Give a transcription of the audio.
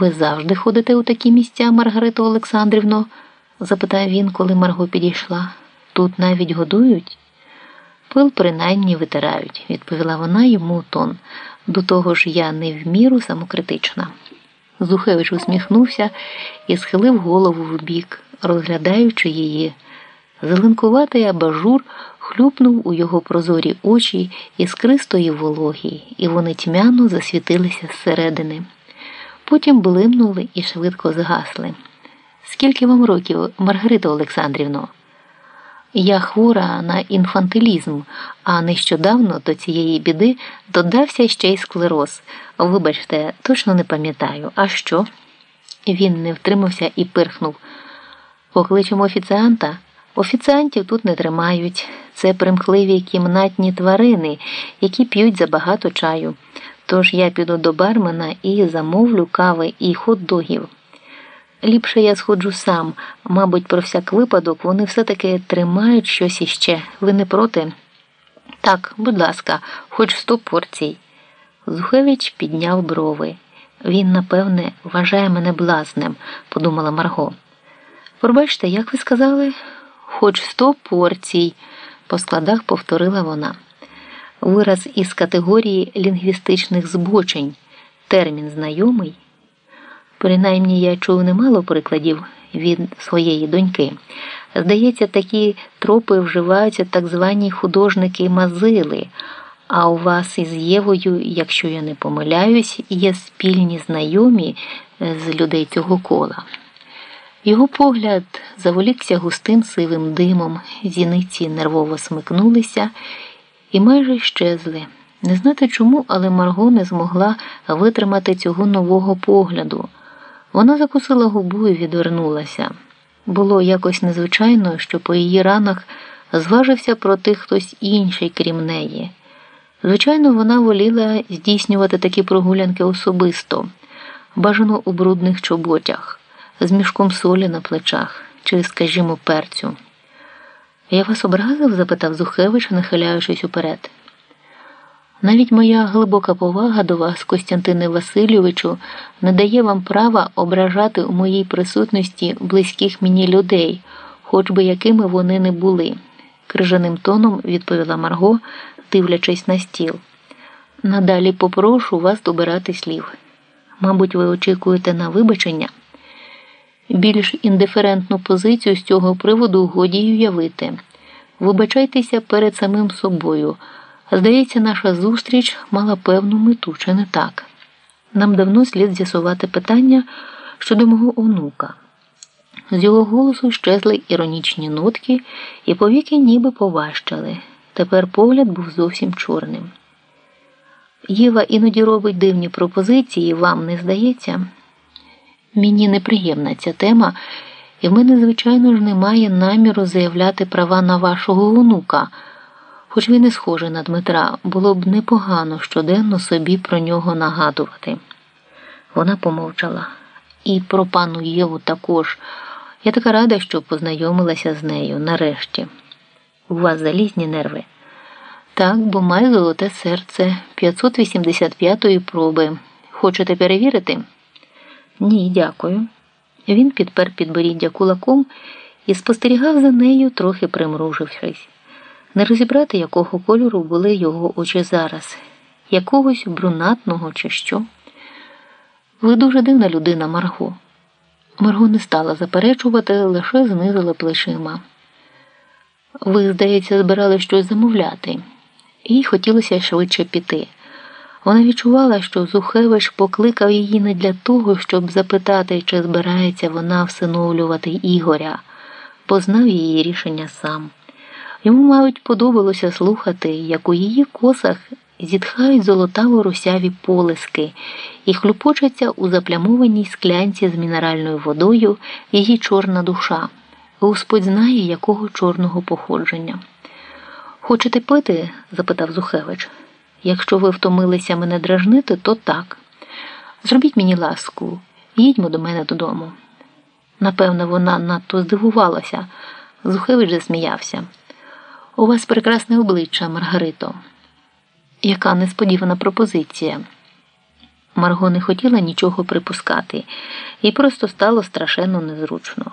Ви завжди ходите у такі місця, Маргарито Олександрівно? запитав він, коли Марго підійшла. Тут навіть годують? Пил принаймні витирають, відповіла вона йому тон. До того ж я не в міру самокритична. Зухевич усміхнувся і схилив голову вбік, розглядаючи її. Зеленкуватий абажур хлюпнув у його прозорі очі іскристої вологі, і вони тьмяно засвітилися зсередини. Потім блимнули і швидко згасли. Скільки вам років, Маргарита Олександрівно? Я хвора на інфантилізм, а нещодавно до цієї біди додався ще й склероз. Вибачте, точно не пам'ятаю. А що? Він не втримався і пирхнув. Покличемо офіціанта. Офіціантів тут не тримають. Це примхливі кімнатні тварини, які п'ють забагато чаю. Тож я піду до бармена і замовлю кави і хот-догів. Ліпше я сходжу сам. Мабуть, про всяк випадок вони все-таки тримають щось іще. Ви не проти? Так, будь ласка, хоч сто порцій. Зухевич підняв брови. Він, напевне, вважає мене блазнем, подумала Марго. Пробачте, як ви сказали, хоч сто порцій, по складах повторила вона. Вираз із категорії лінгвістичних збочень, термін знайомий. Принаймні я чув немало прикладів від своєї доньки. Здається, такі тропи вживаються так звані художники мазили, а у вас із Євою, якщо я не помиляюсь, є спільні знайомі з людей цього кола. Його погляд заволікся густим сивим димом, зіниці нервово смикнулися і майже щезли. Не знати чому, але Марго не змогла витримати цього нового погляду. Вона закусила губу і відвернулася. Було якось незвичайно, що по її ранах зважився проти хтось інший, крім неї. Звичайно, вона воліла здійснювати такі прогулянки особисто, бажано у брудних чоботях, з мішком солі на плечах чи, скажімо, перцю. Я вас образив? запитав Зухевич, нахиляючись уперед. Навіть моя глибока повага до вас, Костянтине Васильовичу, не дає вам права ображати у моїй присутності близьких мені людей, хоч би якими вони не були, крижаним тоном відповіла Марго, дивлячись на стіл. Надалі попрошу вас добирати слів. Мабуть, ви очікуєте на вибачення. Більш індиферентну позицію з цього приводу годі й уявити. Вибачайтеся перед самим собою. Здається, наша зустріч мала певну мету, чи не так? Нам давно слід з'ясувати питання щодо мого онука. З його голосу щезли іронічні нотки, і повіки ніби поважчали. Тепер погляд був зовсім чорним. Єва іноді робить дивні пропозиції, вам не здається? Мені неприємна ця тема, і в мене, звичайно ж, немає наміру заявляти права на вашого онука. Хоч він і схожий на Дмитра, було б непогано щоденно собі про нього нагадувати. Вона помовчала. І про пану Єву також. Я така рада, що познайомилася з нею нарешті. У вас залізні нерви. Так, бо маю золоте серце 585-ї проби. Хочете перевірити? Ні, дякую. Він підпер підборіддя кулаком і спостерігав за нею, трохи примружившись. Не розібрати, якого кольору були його очі зараз, якогось брунатного чи що. Ви дуже дивна людина, Марго. Марго не стала заперечувати, лише знизила плечима. Ви, здається, збирали щось замовляти, їй хотілося швидше піти. Вона відчувала, що Зухевич покликав її не для того, щоб запитати, чи збирається вона всиновлювати Ігоря, познав її рішення сам. Йому, мабуть, подобалося слухати, як у її косах зітхають золотаво русяві полиски і хлюпочаться у заплямованій склянці з мінеральною водою її чорна душа. Господь знає, якого чорного походження. Хочете пити? запитав Зухевич. Якщо ви втомилися мене дражнити, то так. Зробіть мені ласку, їдьмо до мене додому. Напевно, вона надто здивувалася. Зухевич засміявся. У вас прекрасне обличчя, Маргарито. Яка несподівана пропозиція. Марго не хотіла нічого припускати, їй просто стало страшенно незручно.